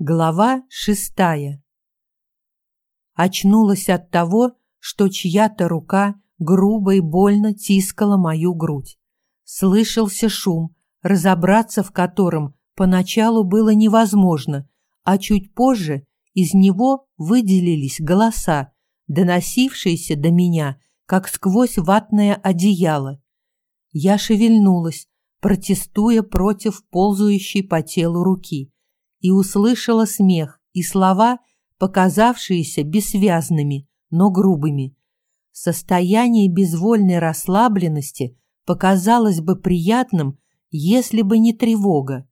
Глава шестая. Очнулась от того, что чья-то рука грубо и больно тискала мою грудь. Слышался шум, разобраться в котором поначалу было невозможно, а чуть позже из него выделились голоса, доносившиеся до меня, как сквозь ватное одеяло. Я шевельнулась, протестуя против ползающей по телу руки и услышала смех и слова, показавшиеся бессвязными, но грубыми. Состояние безвольной расслабленности показалось бы приятным, если бы не тревога.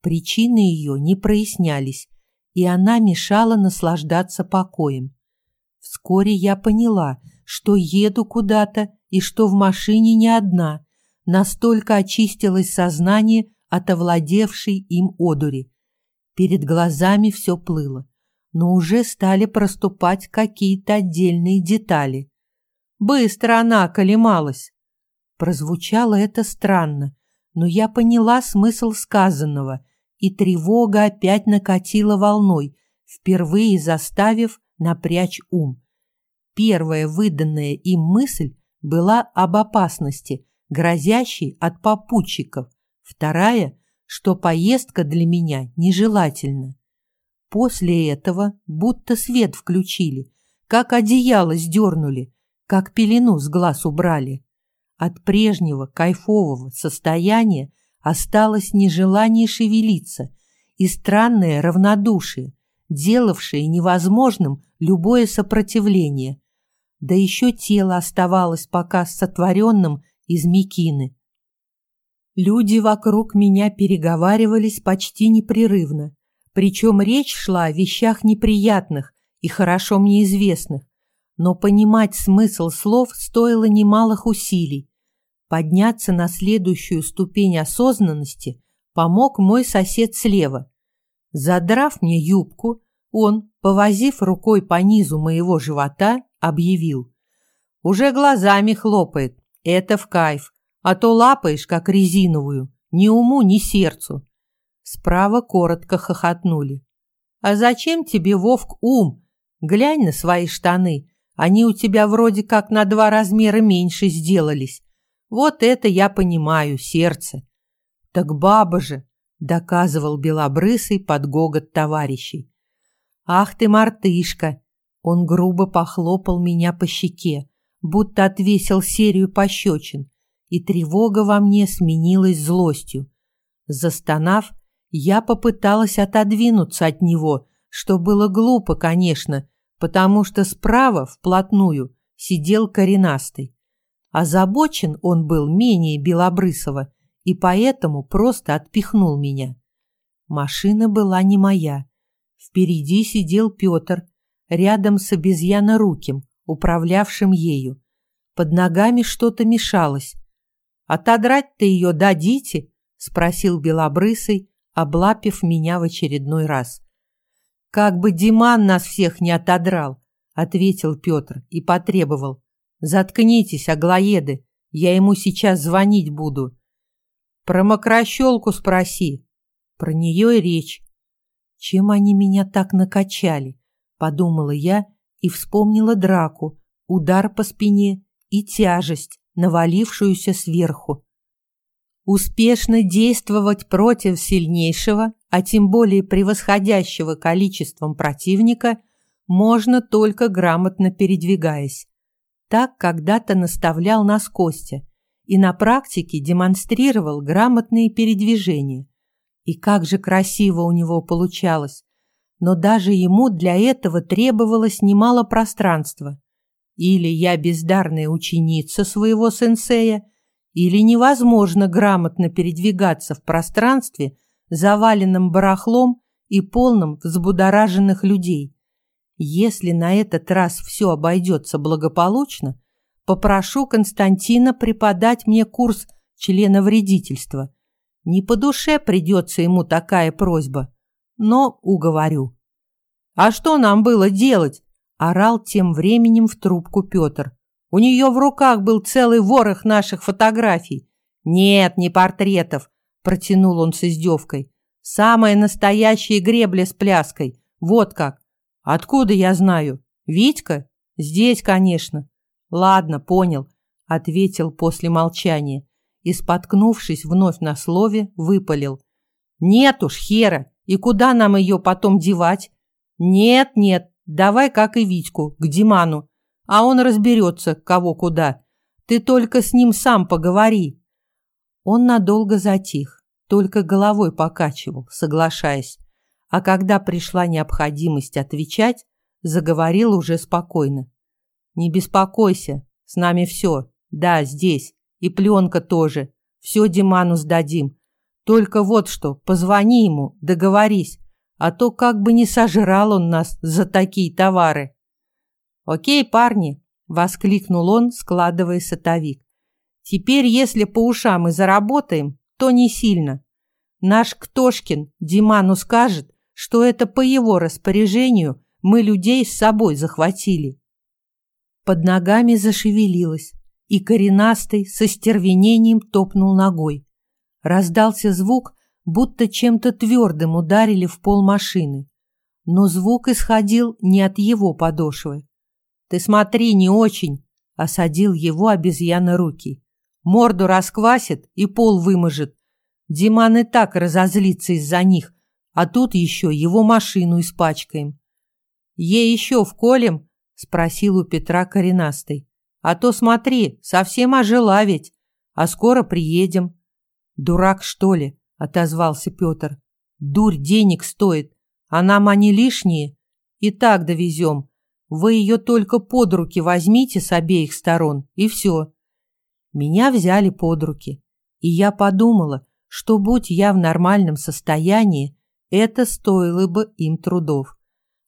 Причины ее не прояснялись, и она мешала наслаждаться покоем. Вскоре я поняла, что еду куда-то и что в машине не одна. Настолько очистилось сознание от овладевшей им одури. Перед глазами все плыло, но уже стали проступать какие-то отдельные детали. Быстро она околемалась. Прозвучало это странно, но я поняла смысл сказанного, и тревога опять накатила волной, впервые заставив напрячь ум. Первая выданная им мысль была об опасности, грозящей от попутчиков, вторая что поездка для меня нежелательна. После этого будто свет включили, как одеяло сдернули, как пелену с глаз убрали. От прежнего кайфового состояния осталось нежелание шевелиться и странное равнодушие, делавшее невозможным любое сопротивление. Да еще тело оставалось пока сотворенным из мекины. Люди вокруг меня переговаривались почти непрерывно, причем речь шла о вещах неприятных и хорошо мне известных, но понимать смысл слов стоило немалых усилий. Подняться на следующую ступень осознанности помог мой сосед слева. Задрав мне юбку, он, повозив рукой по низу моего живота, объявил. «Уже глазами хлопает. Это в кайф а то лапаешь, как резиновую, ни уму, ни сердцу. Справа коротко хохотнули. А зачем тебе, Вовк, ум? Глянь на свои штаны. Они у тебя вроде как на два размера меньше сделались. Вот это я понимаю, сердце. Так баба же, доказывал белобрысый под гогот товарищей. Ах ты, мартышка! Он грубо похлопал меня по щеке, будто отвесил серию пощечин и тревога во мне сменилась злостью. Застонав, я попыталась отодвинуться от него, что было глупо, конечно, потому что справа, вплотную, сидел коренастый. Озабочен он был менее Белобрысова и поэтому просто отпихнул меня. Машина была не моя. Впереди сидел Петр, рядом с обезьяноруким, управлявшим ею. Под ногами что-то мешалось, «Отодрать-то ее дадите?» — спросил Белобрысый, облапив меня в очередной раз. «Как бы Диман нас всех не отодрал!» — ответил Петр и потребовал. «Заткнитесь, аглоеды, я ему сейчас звонить буду». «Про мокрощелку спроси». Про нее и речь. «Чем они меня так накачали?» — подумала я и вспомнила драку, удар по спине и тяжесть, навалившуюся сверху. Успешно действовать против сильнейшего, а тем более превосходящего количеством противника, можно только грамотно передвигаясь. Так когда-то наставлял нас Костя и на практике демонстрировал грамотные передвижения. И как же красиво у него получалось! Но даже ему для этого требовалось немало пространства. Или я бездарная ученица своего сенсея, или невозможно грамотно передвигаться в пространстве, заваленном барахлом и полном взбудораженных людей. Если на этот раз все обойдется благополучно, попрошу Константина преподать мне курс члена вредительства. Не по душе придется ему такая просьба, но уговорю. А что нам было делать? Орал тем временем в трубку Петр. У нее в руках был целый ворох наших фотографий. Нет, не портретов, протянул он с издевкой. Самая настоящая гребля с пляской. Вот как. Откуда я знаю? Витька? Здесь, конечно. Ладно, понял, ответил после молчания и, споткнувшись вновь на слове, выпалил. Нет уж, хера, и куда нам ее потом девать? Нет, нет, давай, как и Витьку, к Диману, а он разберется, кого куда. Ты только с ним сам поговори. Он надолго затих, только головой покачивал, соглашаясь. А когда пришла необходимость отвечать, заговорил уже спокойно. «Не беспокойся, с нами все. Да, здесь. И пленка тоже. Все Диману сдадим. Только вот что, позвони ему, договорись, а то как бы не сожрал он нас за такие товары». «Окей, парни», — воскликнул он, складывая сотовик. «Теперь, если по ушам и заработаем, то не сильно. Наш Ктошкин Диману скажет, что это по его распоряжению мы людей с собой захватили». Под ногами зашевелилось, и коренастый со стервенением топнул ногой. Раздался звук, будто чем-то твердым ударили в пол машины. Но звук исходил не от его подошвы. «Ты смотри, не очень!» — осадил его обезьяна руки. «Морду расквасит и пол выможет. Диман и так разозлится из-за них, а тут еще его машину испачкаем». «Ей еще вколем?» — спросил у Петра коренастый. «А то смотри, совсем ожила ведь, а скоро приедем». «Дурак, что ли?» — отозвался Петр. «Дурь денег стоит, а нам они лишние. И так довезем. Вы ее только под руки возьмите с обеих сторон, и все. Меня взяли под руки, и я подумала, что будь я в нормальном состоянии, это стоило бы им трудов.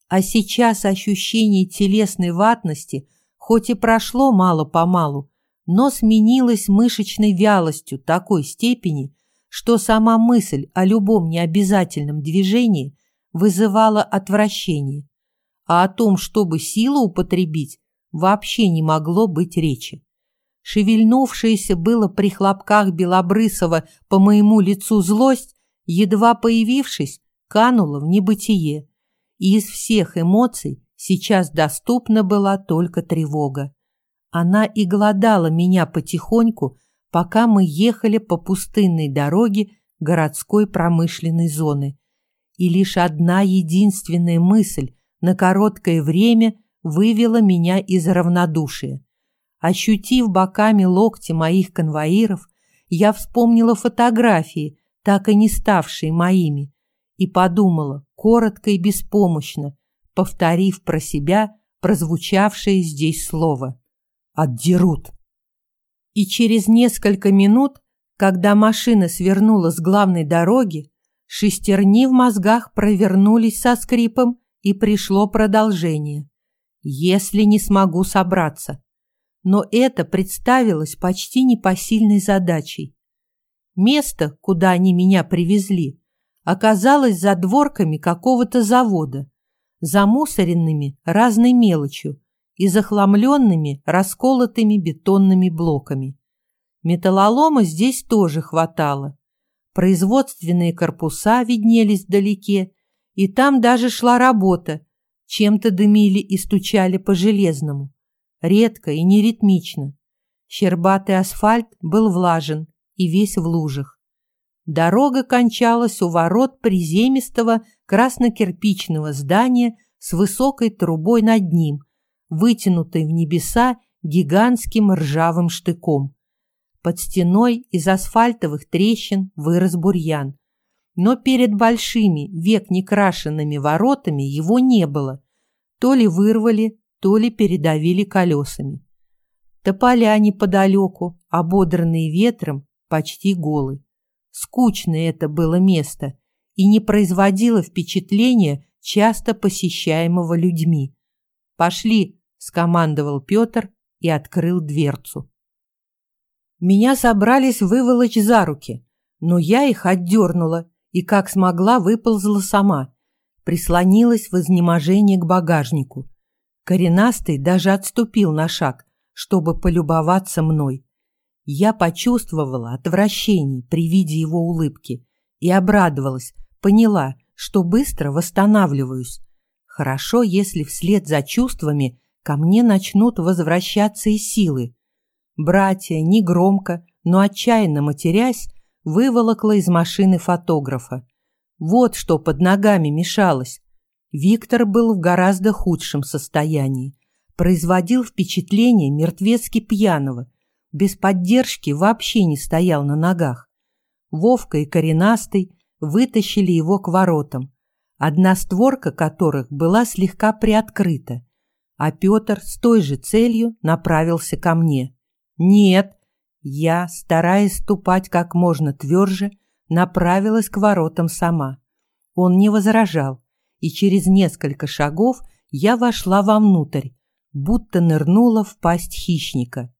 А сейчас ощущение телесной ватности хоть и прошло мало-помалу, но сменилось мышечной вялостью такой степени, что сама мысль о любом необязательном движении вызывала отвращение а о том, чтобы силу употребить, вообще не могло быть речи. Шевельнувшаяся было при хлопках Белобрысова по моему лицу злость, едва появившись, канула в небытие, и из всех эмоций сейчас доступна была только тревога. Она и глодала меня потихоньку, пока мы ехали по пустынной дороге городской промышленной зоны. И лишь одна единственная мысль на короткое время вывела меня из равнодушия. Ощутив боками локти моих конвоиров, я вспомнила фотографии, так и не ставшие моими, и подумала, коротко и беспомощно, повторив про себя прозвучавшее здесь слово. «Отдерут». И через несколько минут, когда машина свернула с главной дороги, шестерни в мозгах провернулись со скрипом и пришло продолжение. Если не смогу собраться. Но это представилось почти непосильной задачей. Место, куда они меня привезли, оказалось за дворками какого-то завода, замусоренными разной мелочью и захламленными расколотыми бетонными блоками. Металлолома здесь тоже хватало. Производственные корпуса виднелись вдалеке и там даже шла работа. Чем-то дымили и стучали по железному. Редко и неритмично. Щербатый асфальт был влажен и весь в лужах. Дорога кончалась у ворот приземистого краснокирпичного здания с высокой трубой над ним, вытянутой в небеса гигантским ржавым штыком. Под стеной из асфальтовых трещин вырос бурьян но перед большими, век некрашенными воротами его не было. То ли вырвали, то ли передавили колесами. Тополя неподалеку, ободранные ветром, почти голы. Скучное это было место и не производило впечатления часто посещаемого людьми. «Пошли!» — скомандовал Петр и открыл дверцу. Меня собрались выволочь за руки, но я их отдернула и как смогла выползла сама, прислонилась в изнеможении к багажнику. Коренастый даже отступил на шаг, чтобы полюбоваться мной. Я почувствовала отвращение при виде его улыбки и обрадовалась, Поняла, что быстро восстанавливаюсь. Хорошо, если вслед за чувствами ко мне начнут возвращаться и силы. Братья, негромко, но отчаянно матерясь, выволокла из машины фотографа. Вот что под ногами мешалось. Виктор был в гораздо худшем состоянии. Производил впечатление мертвецки пьяного. Без поддержки вообще не стоял на ногах. Вовка и Коренастый вытащили его к воротам, одна створка которых была слегка приоткрыта, а Петр с той же целью направился ко мне. «Нет!» Я, стараясь ступать как можно тверже, направилась к воротам сама. Он не возражал, и через несколько шагов я вошла вовнутрь, будто нырнула в пасть хищника.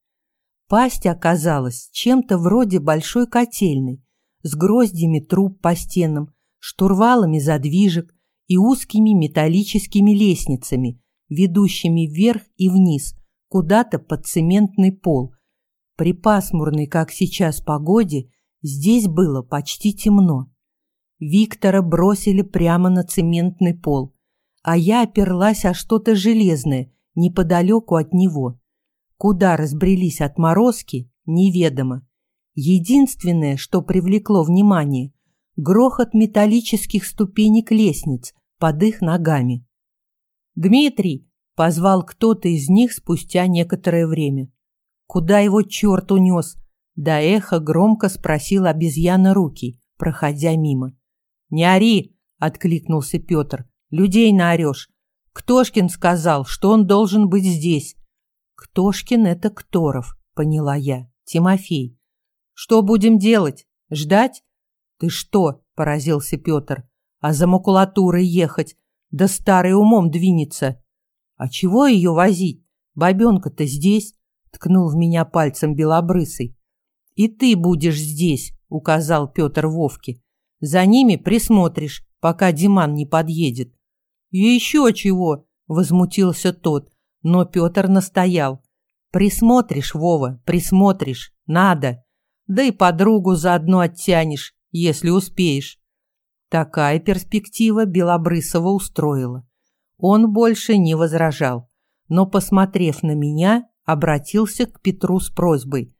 Пасть оказалась чем-то вроде большой котельной, с гроздями труб по стенам, штурвалами задвижек и узкими металлическими лестницами, ведущими вверх и вниз, куда-то под цементный пол. При пасмурной, как сейчас, погоде здесь было почти темно. Виктора бросили прямо на цементный пол, а я оперлась о что-то железное неподалеку от него. Куда разбрелись отморозки, неведомо. Единственное, что привлекло внимание – грохот металлических ступенек лестниц под их ногами. «Дмитрий!» – позвал кто-то из них спустя некоторое время. «Куда его черт унес?» – до эхо громко спросил обезьяна руки, проходя мимо. «Не ори!» – откликнулся Петр. «Людей наорешь. Ктошкин сказал, что он должен быть здесь». «Ктошкин – это Кторов», – поняла я. «Тимофей». Что будем делать? Ждать? Ты что? поразился Петр. А за макулатурой ехать? Да старый умом двинется. А чего ее возить? Бабенка-то здесь, ткнул в меня пальцем белобрысый. И ты будешь здесь, указал Петр Вовке. За ними присмотришь, пока Диман не подъедет. И еще чего, возмутился тот, но Петр настоял. Присмотришь, Вова, присмотришь, надо да и подругу заодно оттянешь, если успеешь. Такая перспектива Белобрысова устроила. Он больше не возражал, но, посмотрев на меня, обратился к Петру с просьбой.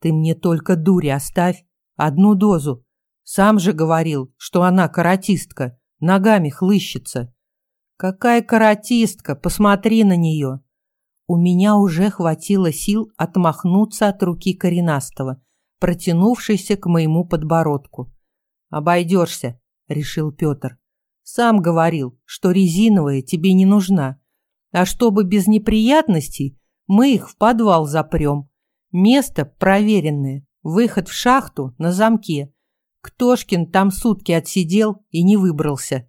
«Ты мне только дури оставь, одну дозу. Сам же говорил, что она каратистка, ногами хлыщется». «Какая каратистка? Посмотри на нее!» У меня уже хватило сил отмахнуться от руки коренастого – протянувшийся к моему подбородку. «Обойдешься», — решил Петр. «Сам говорил, что резиновая тебе не нужна. А чтобы без неприятностей, мы их в подвал запрем. Место проверенное, выход в шахту на замке. Ктошкин там сутки отсидел и не выбрался».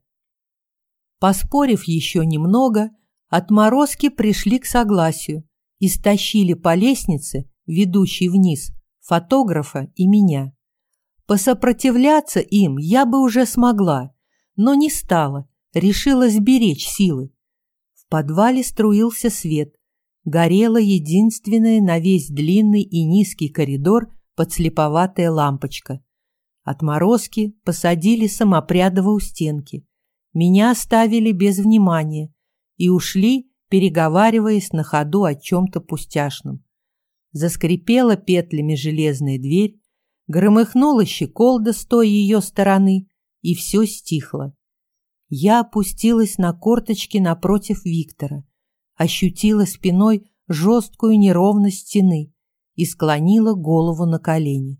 Поспорив еще немного, отморозки пришли к согласию и стащили по лестнице, ведущей вниз, фотографа и меня. Посопротивляться им я бы уже смогла, но не стала, решила сберечь силы. В подвале струился свет, горела единственная на весь длинный и низкий коридор подслеповатая лампочка. Отморозки посадили самопрядово у стенки. Меня оставили без внимания и ушли, переговариваясь на ходу о чем-то пустяшном. Заскрипела петлями железная дверь, громыхнула щеколда с той ее стороны, и все стихло. Я опустилась на корточки напротив Виктора, ощутила спиной жесткую неровность стены и склонила голову на колени.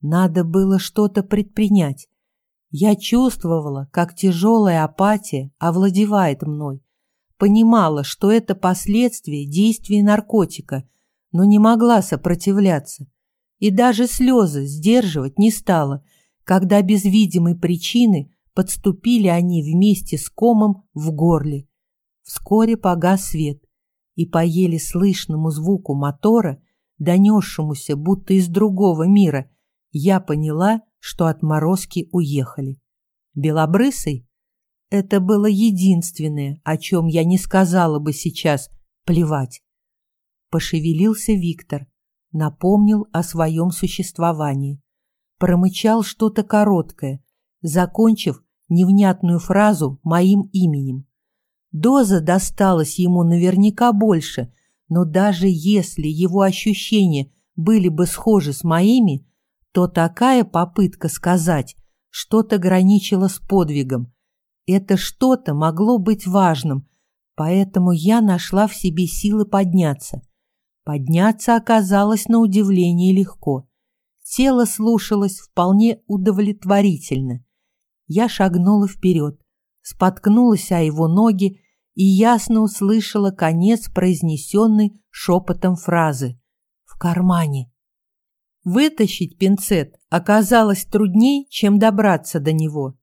Надо было что-то предпринять. Я чувствовала, как тяжелая апатия овладевает мной. Понимала, что это последствия действия наркотика – но не могла сопротивляться. И даже слезы сдерживать не стала, когда без видимой причины подступили они вместе с комом в горле. Вскоре погас свет, и по еле слышному звуку мотора, донесшемуся будто из другого мира, я поняла, что отморозки уехали. Белобрысый? Это было единственное, о чем я не сказала бы сейчас, плевать. Пошевелился Виктор, напомнил о своем существовании. Промычал что-то короткое, закончив, невнятную фразу моим именем. Доза досталась ему наверняка больше, но даже если его ощущения были бы схожи с моими, то такая попытка сказать что-то граничило с подвигом. Это что-то могло быть важным, поэтому я нашла в себе силы подняться. Подняться оказалось на удивление легко. Тело слушалось вполне удовлетворительно. Я шагнула вперед, споткнулась о его ноги и ясно услышала конец произнесенной шепотом фразы «в кармане». Вытащить пинцет оказалось трудней, чем добраться до него.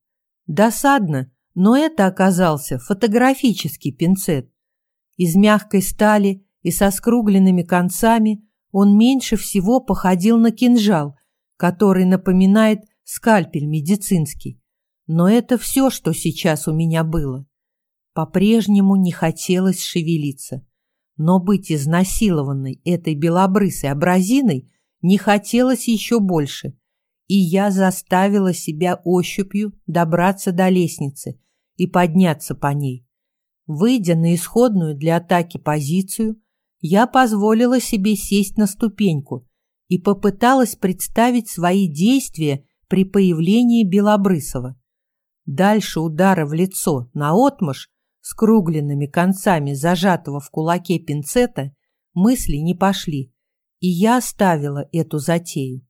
Досадно, но это оказался фотографический пинцет. Из мягкой стали и со скругленными концами он меньше всего походил на кинжал, который напоминает скальпель медицинский. Но это все, что сейчас у меня было. По-прежнему не хотелось шевелиться. Но быть изнасилованной этой белобрысой абразиной не хотелось еще больше, и я заставила себя ощупью добраться до лестницы и подняться по ней. Выйдя на исходную для атаки позицию, я позволила себе сесть на ступеньку и попыталась представить свои действия при появлении Белобрысова. Дальше удара в лицо на наотмашь с кругленными концами зажатого в кулаке пинцета мысли не пошли, и я оставила эту затею.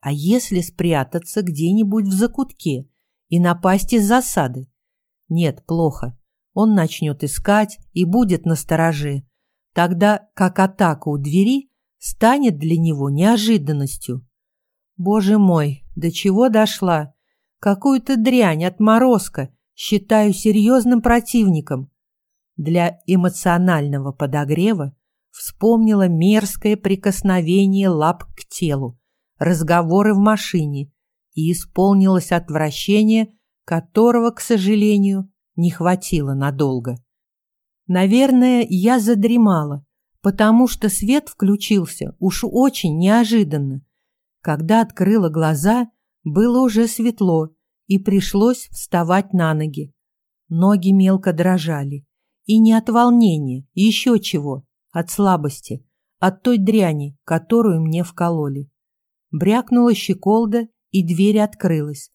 А если спрятаться где-нибудь в закутке и напасть из засады? Нет, плохо. Он начнет искать и будет на стороже. Тогда как атака у двери станет для него неожиданностью. Боже мой, до чего дошла? Какую-то дрянь, отморозка, считаю серьезным противником. Для эмоционального подогрева вспомнила мерзкое прикосновение лап к телу, разговоры в машине и исполнилось отвращение, которого, к сожалению, не хватило надолго. Наверное, я задремала, потому что свет включился уж очень неожиданно. Когда открыла глаза, было уже светло, и пришлось вставать на ноги. Ноги мелко дрожали. И не от волнения, еще чего, от слабости, от той дряни, которую мне вкололи. Брякнула щеколда, и дверь открылась.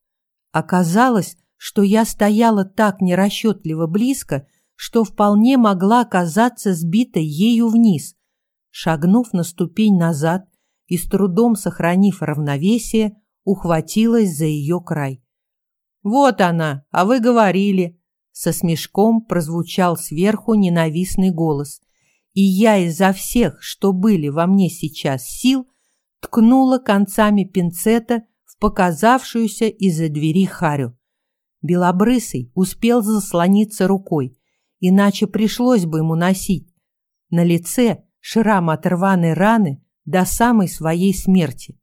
Оказалось, что я стояла так нерасчетливо близко, что вполне могла оказаться сбитой ею вниз. Шагнув на ступень назад и с трудом сохранив равновесие, ухватилась за ее край. «Вот она, а вы говорили!» Со смешком прозвучал сверху ненавистный голос, и я изо всех, что были во мне сейчас сил, ткнула концами пинцета в показавшуюся из-за двери Харю. Белобрысый успел заслониться рукой, иначе пришлось бы ему носить на лице шрам от рваной раны до самой своей смерти.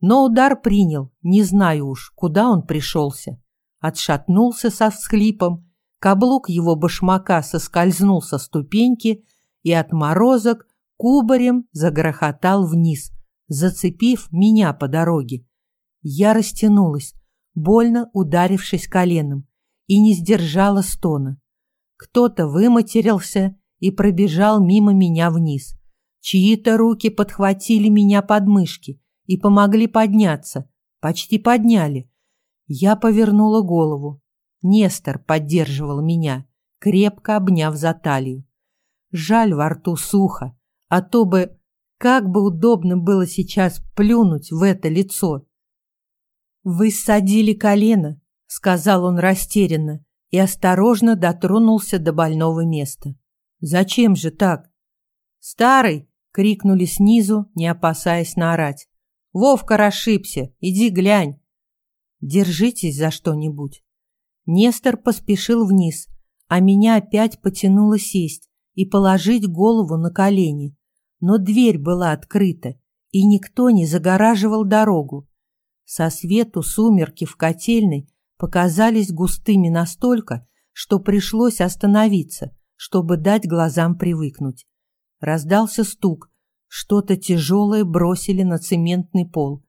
Но удар принял, не знаю уж, куда он пришелся. Отшатнулся со всхлипом, каблук его башмака соскользнул со ступеньки и отморозок кубарем загрохотал вниз, зацепив меня по дороге. Я растянулась, больно ударившись коленом, и не сдержала стона. Кто-то выматерился и пробежал мимо меня вниз. Чьи-то руки подхватили меня под мышки и помогли подняться, почти подняли. Я повернула голову. Нестор поддерживал меня, крепко обняв за талию. Жаль во рту сухо, а то бы, как бы удобно было сейчас плюнуть в это лицо. «Вы ссадили колено», — сказал он растерянно и осторожно дотронулся до больного места. «Зачем же так?» «Старый!» — крикнули снизу, не опасаясь наорать. «Вовка расшибся! Иди глянь!» «Держитесь за что-нибудь!» Нестор поспешил вниз, а меня опять потянуло сесть и положить голову на колени. Но дверь была открыта, и никто не загораживал дорогу. Со свету сумерки в котельной показались густыми настолько, что пришлось остановиться, чтобы дать глазам привыкнуть. Раздался стук, что-то тяжелое бросили на цементный пол.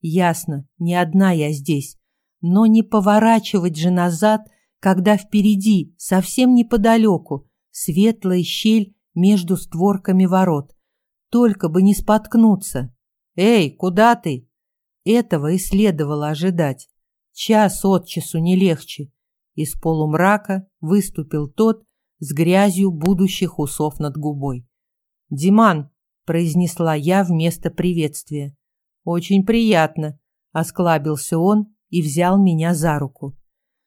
Ясно, не одна я здесь, Но не поворачивать же назад, когда впереди, совсем неподалеку, светлая щель между створками ворот. Только бы не споткнуться. «Эй, куда ты?» Этого и следовало ожидать. Час от часу не легче. Из полумрака выступил тот с грязью будущих усов над губой. «Диман!» – произнесла я вместо приветствия. «Очень приятно!» – осклабился он и взял меня за руку.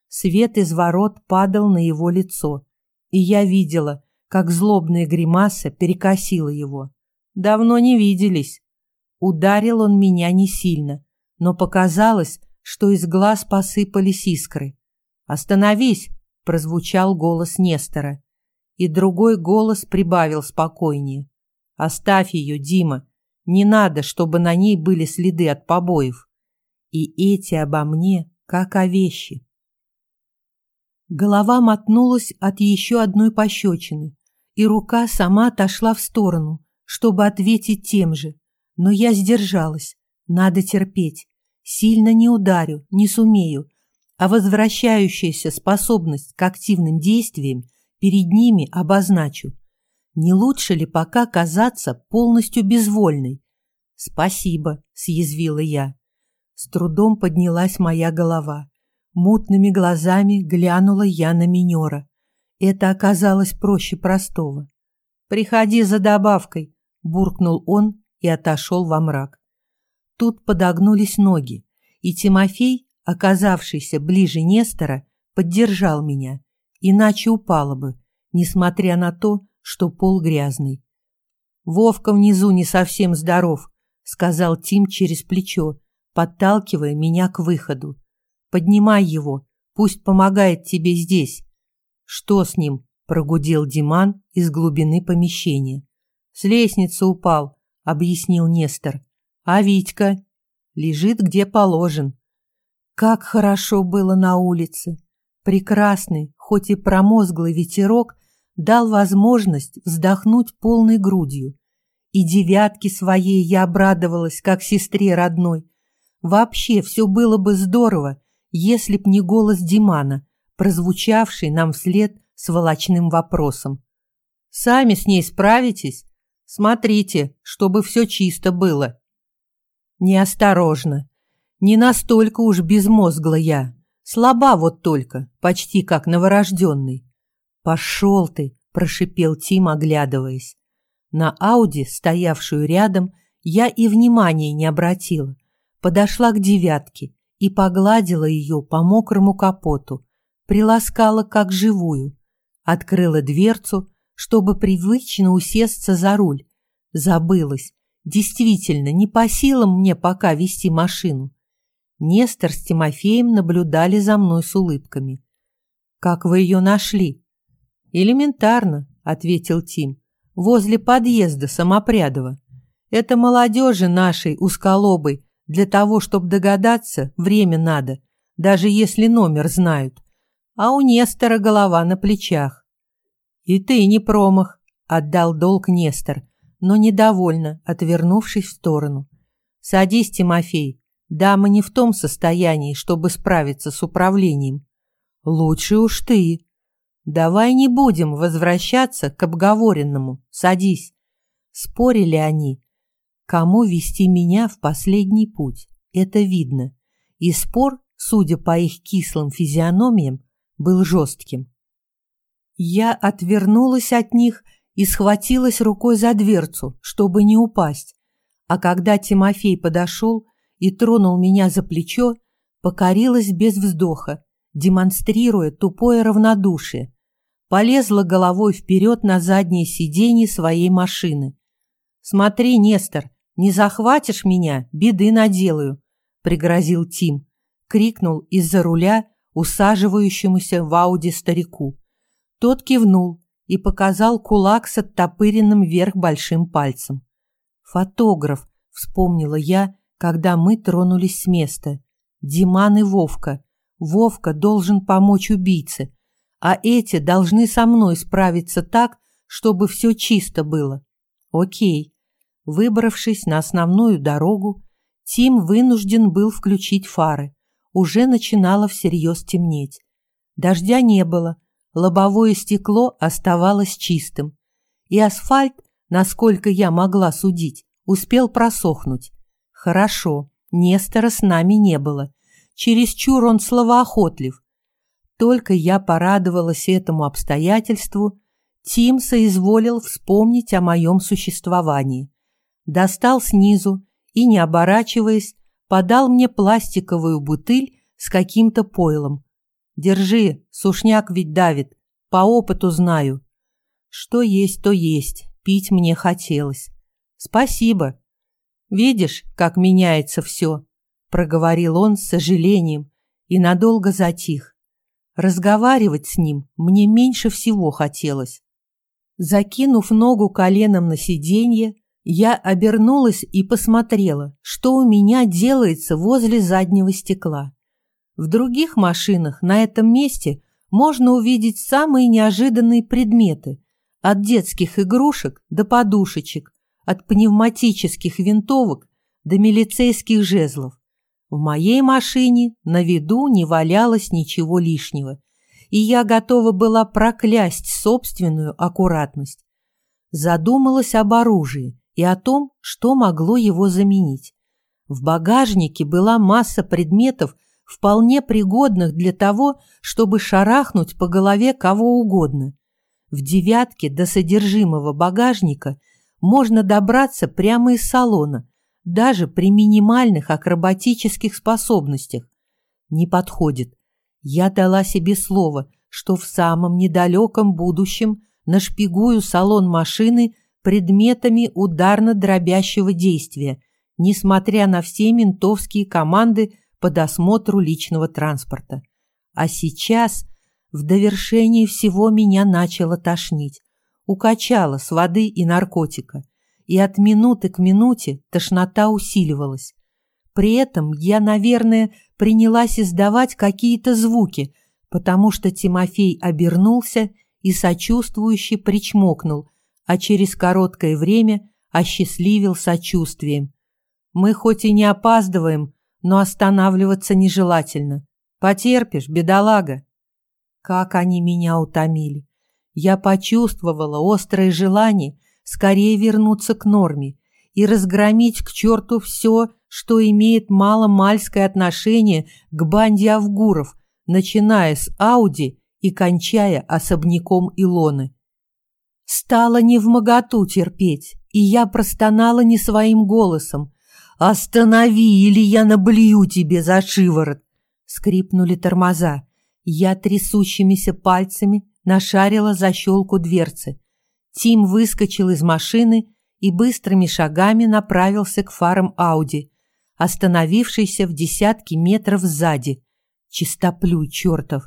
Свет из ворот падал на его лицо, и я видела, как злобная гримаса перекосила его. Давно не виделись. Ударил он меня не сильно, но показалось, что из глаз посыпались искры. «Остановись!» — прозвучал голос Нестора. И другой голос прибавил спокойнее. «Оставь ее, Дима. Не надо, чтобы на ней были следы от побоев. И эти обо мне, как о вещи». Голова мотнулась от еще одной пощечины, и рука сама отошла в сторону, чтобы ответить тем же. Но я сдержалась. Надо терпеть. Сильно не ударю, не сумею. А возвращающаяся способность к активным действиям перед ними обозначу. Не лучше ли пока казаться полностью безвольной? Спасибо, съязвила я. С трудом поднялась моя голова. Мутными глазами глянула я на минера. Это оказалось проще простого. «Приходи за добавкой», – буркнул он и отошел во мрак. Тут подогнулись ноги, и Тимофей, оказавшийся ближе Нестора, поддержал меня, иначе упала бы, несмотря на то, что пол грязный. «Вовка внизу не совсем здоров», — сказал Тим через плечо, подталкивая меня к выходу. «Поднимай его, пусть помогает тебе здесь». «Что с ним?» – прогудел Диман из глубины помещения. «С лестницы упал», – объяснил Нестор. «А Витька?» «Лежит где положен». Как хорошо было на улице! Прекрасный, хоть и промозглый ветерок дал возможность вздохнуть полной грудью. И девятке своей я обрадовалась, как сестре родной. Вообще все было бы здорово, если б не голос Димана, прозвучавший нам вслед с волочным вопросом. «Сами с ней справитесь? Смотрите, чтобы все чисто было». Неосторожно. Не настолько уж безмозгла я. Слаба вот только, почти как новорожденный. «Пошел ты!» – прошипел Тим, оглядываясь. На Ауди, стоявшую рядом, я и внимания не обратила. Подошла к девятке и погладила ее по мокрому капоту, приласкала как живую, открыла дверцу, чтобы привычно усесться за руль. Забылась. Действительно, не по силам мне пока вести машину. Нестор с Тимофеем наблюдали за мной с улыбками. «Как вы ее нашли?» «Элементарно», — ответил Тим. «Возле подъезда Самопрядова. Это молодежи нашей узколобой. Для того, чтобы догадаться, время надо, даже если номер знают а у Нестора голова на плечах. «И ты не промах», — отдал долг Нестор, но недовольно, отвернувшись в сторону. «Садись, Тимофей, дама не в том состоянии, чтобы справиться с управлением». «Лучше уж ты». «Давай не будем возвращаться к обговоренному. Садись». Спорили они. Кому вести меня в последний путь? Это видно. И спор, судя по их кислым физиономиям, был жестким. Я отвернулась от них и схватилась рукой за дверцу, чтобы не упасть. А когда Тимофей подошел и тронул меня за плечо, покорилась без вздоха, демонстрируя тупое равнодушие. Полезла головой вперед на заднее сиденье своей машины. «Смотри, Нестор, не захватишь меня, беды наделаю», — пригрозил Тим. Крикнул из-за руля, усаживающемуся в Ауди старику. Тот кивнул и показал кулак с оттопыренным вверх большим пальцем. «Фотограф», — вспомнила я, когда мы тронулись с места. «Диман и Вовка. Вовка должен помочь убийце, а эти должны со мной справиться так, чтобы все чисто было. Окей». Выбравшись на основную дорогу, Тим вынужден был включить фары. уже начинало всерьез темнеть. Дождя не было, лобовое стекло оставалось чистым, и асфальт, насколько я могла судить, успел просохнуть. Хорошо, Нестора с нами не было. Чересчур он словоохотлив. Только я порадовалась этому обстоятельству, Тим соизволил вспомнить о моем существовании. Достал снизу и, не оборачиваясь, подал мне пластиковую бутыль с каким-то пойлом. «Держи, сушняк ведь давит, по опыту знаю». Что есть, то есть, пить мне хотелось. «Спасибо. Видишь, как меняется все?» — проговорил он с сожалением и надолго затих. Разговаривать с ним мне меньше всего хотелось. Закинув ногу коленом на сиденье, я обернулась и посмотрела, что у меня делается возле заднего стекла. В других машинах на этом месте можно увидеть самые неожиданные предметы, от детских игрушек до подушечек, от пневматических винтовок до милицейских жезлов. В моей машине на виду не валялось ничего лишнего, и я готова была проклясть собственную аккуратность. Задумалась об оружии и о том, что могло его заменить. В багажнике была масса предметов, вполне пригодных для того, чтобы шарахнуть по голове кого угодно. В девятке до содержимого багажника можно добраться прямо из салона, даже при минимальных акробатических способностях. Не подходит. Я дала себе слово, что в самом недалеком будущем нашпигую салон машины предметами ударно-дробящего действия, несмотря на все ментовские команды по досмотру личного транспорта. А сейчас, в довершении всего, меня начало тошнить. Укачало с воды и наркотика и от минуты к минуте тошнота усиливалась. При этом я, наверное, принялась издавать какие-то звуки, потому что Тимофей обернулся и сочувствующе причмокнул, а через короткое время осчастливил сочувствием. Мы хоть и не опаздываем, но останавливаться нежелательно. Потерпишь, бедолага. Как они меня утомили. Я почувствовала острое желание скорее вернуться к норме и разгромить к черту все, что имеет маломальское отношение к банде Авгуров, начиная с Ауди и кончая особняком Илоны. Стало не в моготу терпеть, и я простонала не своим голосом. «Останови, или я наблюю тебе за шиворот!» Скрипнули тормоза. Я трясущимися пальцами нашарила защелку дверцы. Тим выскочил из машины и быстрыми шагами направился к фарам Ауди, остановившейся в десятки метров сзади. Чистоплюй чертов!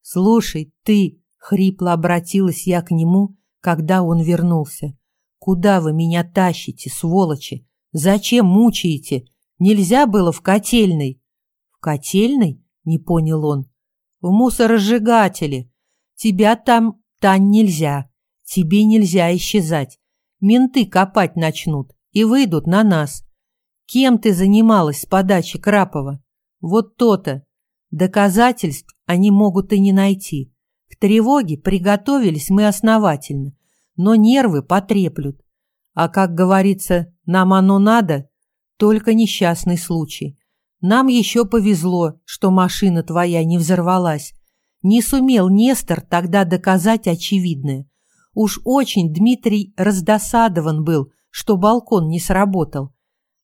«Слушай, ты!» — хрипло обратилась я к нему, когда он вернулся. «Куда вы меня тащите, сволочи? Зачем мучаете? Нельзя было в котельной!» «В котельной?» — не понял он. «В мусоросжигателе. Тебя там, Тань, нельзя. Тебе нельзя исчезать. Менты копать начнут и выйдут на нас. Кем ты занималась с подачи Крапова? Вот то-то. Доказательств они могут и не найти. К тревоге приготовились мы основательно, но нервы потреплют. А, как говорится, нам оно надо, только несчастный случай. Нам еще повезло, что машина твоя не взорвалась. Не сумел Нестор тогда доказать очевидное. Уж очень Дмитрий раздосадован был, что балкон не сработал.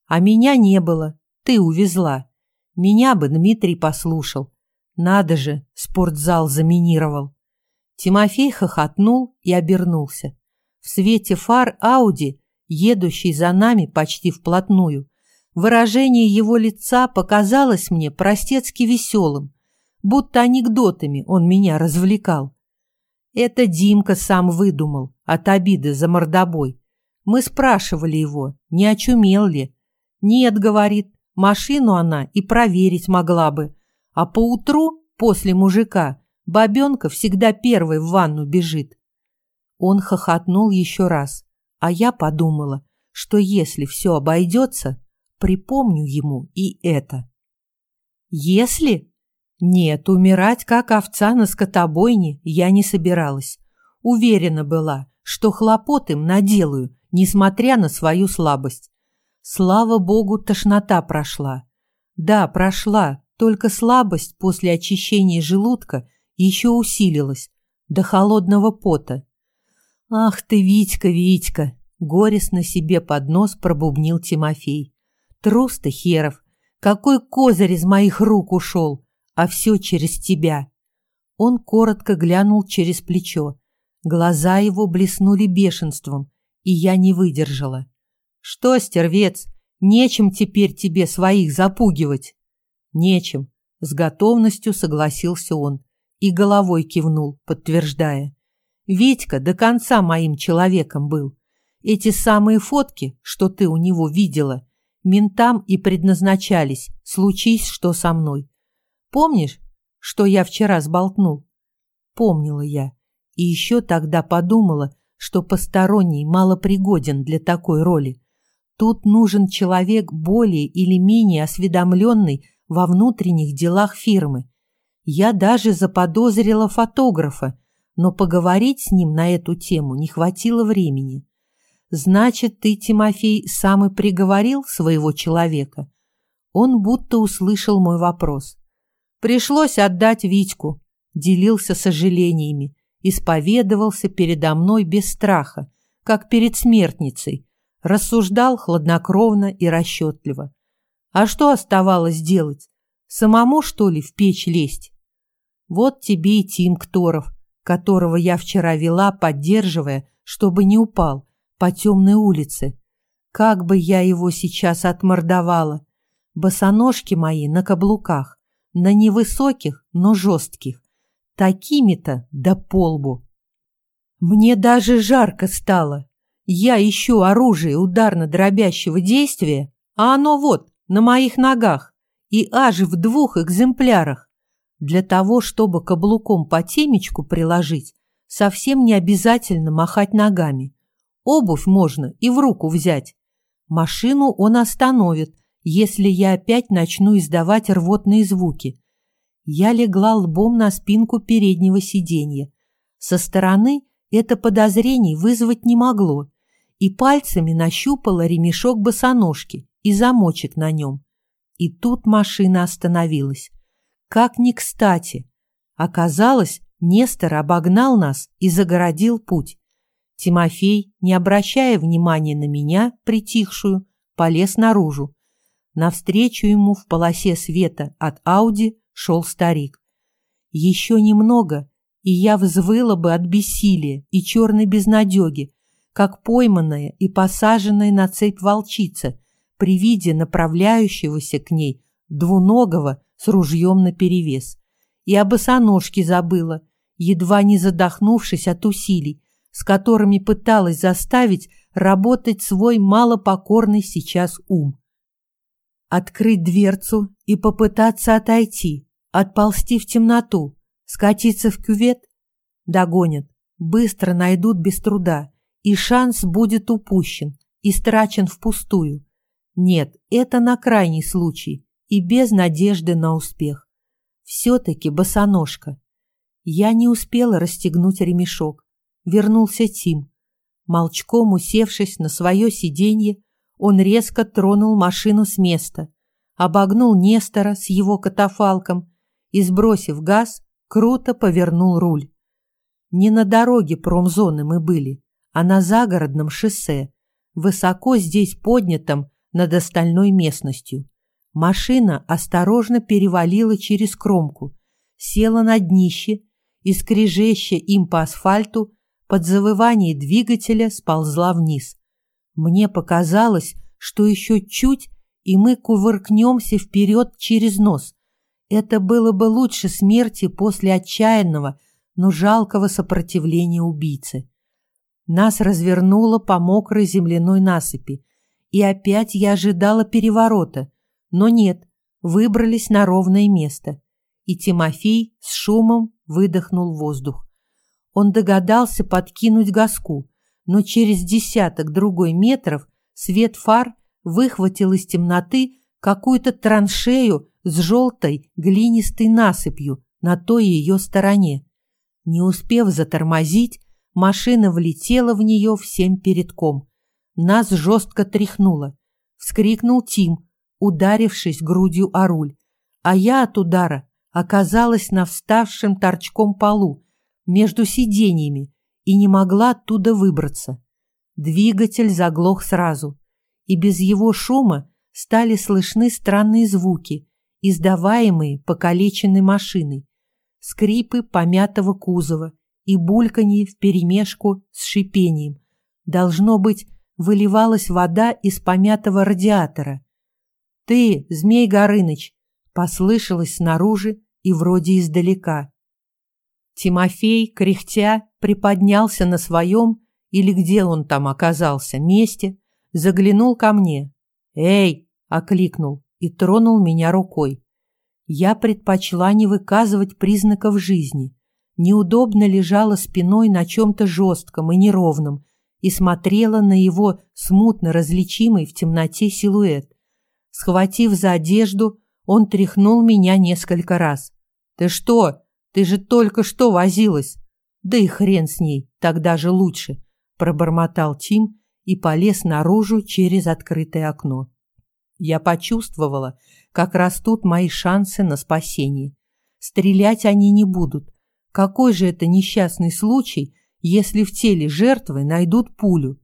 А меня не было, ты увезла. Меня бы Дмитрий послушал. Надо же, спортзал заминировал. Тимофей хохотнул и обернулся. В свете фар Ауди, едущий за нами почти вплотную, выражение его лица показалось мне простецки веселым, будто анекдотами он меня развлекал. Это Димка сам выдумал от обиды за мордобой. Мы спрашивали его, не очумел ли. Нет, говорит, машину она и проверить могла бы. А поутру, после мужика, бабенка всегда первой в ванну бежит. Он хохотнул еще раз, а я подумала, что если все обойдется, припомню ему и это. Если? Нет, умирать, как овца на скотобойне, я не собиралась. Уверена была, что хлопот им наделаю, несмотря на свою слабость. Слава богу, тошнота прошла. Да, прошла, только слабость после очищения желудка еще усилилась до холодного пота. «Ах ты, Витька, Витька!» — горестно себе под нос пробубнил Тимофей. «Трус ты, Херов! Какой козырь из моих рук ушел! А все через тебя!» Он коротко глянул через плечо. Глаза его блеснули бешенством, и я не выдержала. «Что, стервец, нечем теперь тебе своих запугивать?» «Нечем», — с готовностью согласился он и головой кивнул, подтверждая. Витька до конца моим человеком был. Эти самые фотки, что ты у него видела, ментам и предназначались, случись что со мной. Помнишь, что я вчера сболтнул? Помнила я. И еще тогда подумала, что посторонний малопригоден для такой роли. Тут нужен человек более или менее осведомленный во внутренних делах фирмы. Я даже заподозрила фотографа, но поговорить с ним на эту тему не хватило времени. Значит, ты, Тимофей, сам и приговорил своего человека? Он будто услышал мой вопрос. Пришлось отдать Витьку, делился сожалениями, исповедовался передо мной без страха, как перед смертницей, рассуждал хладнокровно и расчетливо. А что оставалось делать? Самому, что ли, в печь лезть? Вот тебе и Тим Кторов, которого я вчера вела, поддерживая, чтобы не упал, по темной улице. Как бы я его сейчас отмордовала! Босоножки мои на каблуках, на невысоких, но жестких, такими-то до полбу. Мне даже жарко стало. Я ищу оружие ударно-дробящего действия, а оно вот, на моих ногах, и аж в двух экземплярах. Для того, чтобы каблуком по темечку приложить, совсем не обязательно махать ногами. Обувь можно и в руку взять. Машину он остановит, если я опять начну издавать рвотные звуки. Я легла лбом на спинку переднего сиденья. Со стороны это подозрений вызвать не могло, и пальцами нащупала ремешок босоножки и замочек на нем. И тут машина остановилась. Как ни кстати. Оказалось, Нестор обогнал нас и загородил путь. Тимофей, не обращая внимания на меня, притихшую, полез наружу. Навстречу ему в полосе света от Ауди шел старик. Еще немного, и я взвыла бы от бессилия и черной безнадеги, как пойманная и посаженная на цепь волчица при виде направляющегося к ней двуногого с ружьем наперевес. И о босоножке забыла, едва не задохнувшись от усилий, с которыми пыталась заставить работать свой малопокорный сейчас ум. Открыть дверцу и попытаться отойти, отползти в темноту, скатиться в кювет? Догонят, быстро найдут без труда, и шанс будет упущен, истрачен впустую. Нет, это на крайний случай, и без надежды на успех. Все-таки босоножка. Я не успела расстегнуть ремешок. Вернулся Тим. Молчком усевшись на свое сиденье, он резко тронул машину с места, обогнул Нестора с его катафалком и, сбросив газ, круто повернул руль. Не на дороге промзоны мы были, а на загородном шоссе, высоко здесь поднятом над остальной местностью. Машина осторожно перевалила через кромку, села на днище и, скрежеща им по асфальту, под завывание двигателя сползла вниз. Мне показалось, что еще чуть, и мы кувыркнемся вперед через нос. Это было бы лучше смерти после отчаянного, но жалкого сопротивления убийцы. Нас развернуло по мокрой земляной насыпи, и опять я ожидала переворота — но нет, выбрались на ровное место, и Тимофей с шумом выдохнул воздух. Он догадался подкинуть газку, но через десяток другой метров свет фар выхватил из темноты какую-то траншею с желтой глинистой насыпью на той ее стороне. Не успев затормозить, машина влетела в нее всем передком. Нас жестко тряхнуло. Вскрикнул Тим, ударившись грудью о руль. А я от удара оказалась на вставшем торчком полу между сиденьями и не могла оттуда выбраться. Двигатель заглох сразу, и без его шума стали слышны странные звуки, издаваемые покалеченной машиной, скрипы помятого кузова и бульканье вперемешку с шипением. Должно быть, выливалась вода из помятого радиатора. «Ты, Змей Горыныч!» — послышалось снаружи и вроде издалека. Тимофей, кряхтя, приподнялся на своем, или где он там оказался, месте, заглянул ко мне. «Эй!» — окликнул и тронул меня рукой. Я предпочла не выказывать признаков жизни. Неудобно лежала спиной на чем-то жестком и неровном и смотрела на его смутно различимый в темноте силуэт. Схватив за одежду, он тряхнул меня несколько раз. «Ты что? Ты же только что возилась!» «Да и хрен с ней, тогда же лучше!» пробормотал Тим и полез наружу через открытое окно. Я почувствовала, как растут мои шансы на спасение. Стрелять они не будут. Какой же это несчастный случай, если в теле жертвы найдут пулю?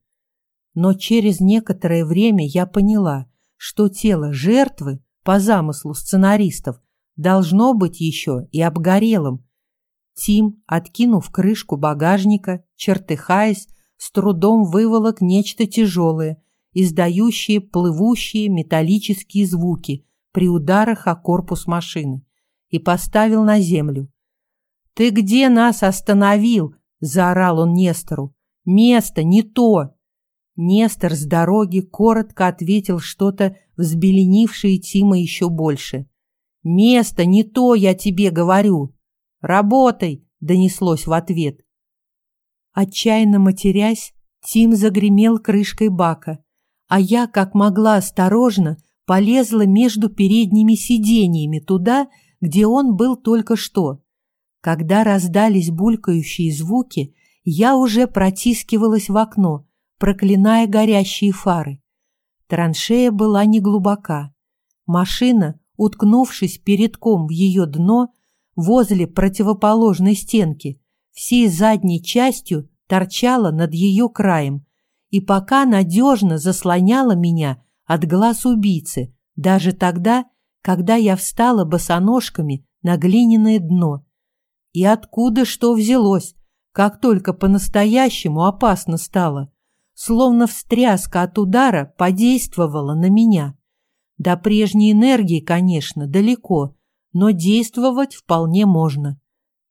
Но через некоторое время я поняла, что тело жертвы, по замыслу сценаристов, должно быть еще и обгорелым. Тим, откинув крышку багажника, чертыхаясь, с трудом выволок нечто тяжелое, издающее плывущие металлические звуки при ударах о корпус машины, и поставил на землю. «Ты где нас остановил?» – заорал он Нестору. «Место не то!» Нестор с дороги коротко ответил что-то, взбеленившее Тима еще больше. «Место не то, я тебе говорю!» «Работай!» – донеслось в ответ. Отчаянно матерясь, Тим загремел крышкой бака, а я, как могла осторожно, полезла между передними сиденьями туда, где он был только что. Когда раздались булькающие звуки, я уже протискивалась в окно, проклиная горящие фары. Траншея была неглубока. Машина, уткнувшись передком в ее дно, возле противоположной стенки, всей задней частью торчала над ее краем и пока надежно заслоняла меня от глаз убийцы, даже тогда, когда я встала босоножками на глиняное дно. И откуда что взялось, как только по-настоящему опасно стало, словно встряска от удара подействовала на меня. До прежней энергии, конечно, далеко, но действовать вполне можно.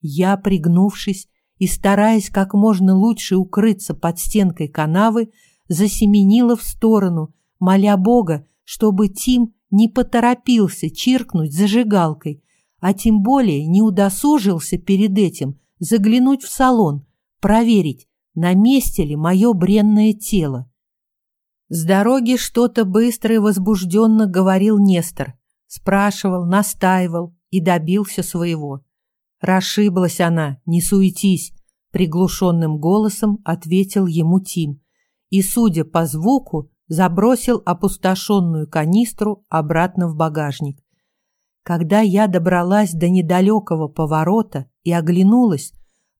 Я, пригнувшись, и, стараясь как можно лучше укрыться под стенкой канавы, засеменила в сторону, моля Бога, чтобы Тим не поторопился чиркнуть зажигалкой, а тем более не удосужился перед этим заглянуть в салон, проверить, на месте ли мое бренное тело. С дороги что-то быстро и возбужденно говорил Нестор, спрашивал, настаивал и добился своего. Расшиблась она, не суетись, приглушенным голосом ответил ему Тим. И, судя по звуку, забросил опустошенную канистру обратно в багажник. Когда я добралась до недалекого поворота и оглянулась,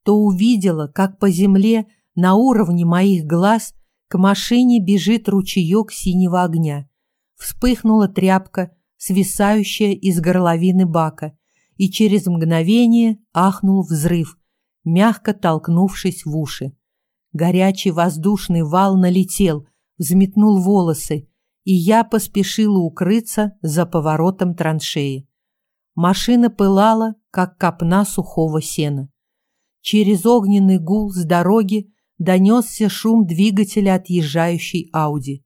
то увидела, как по земле на уровне моих глаз к машине бежит ручеек синего огня. Вспыхнула тряпка, свисающая из горловины бака, и через мгновение ахнул взрыв, мягко толкнувшись в уши. Горячий воздушный вал налетел, взметнул волосы, и я поспешила укрыться за поворотом траншеи. Машина пылала, как копна сухого сена. Через огненный гул с дороги донесся шум двигателя отъезжающей Ауди.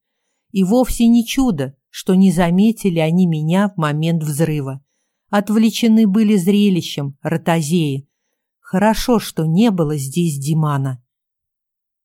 И вовсе не чудо, что не заметили они меня в момент взрыва отвлечены были зрелищем ротозеи. Хорошо, что не было здесь Димана.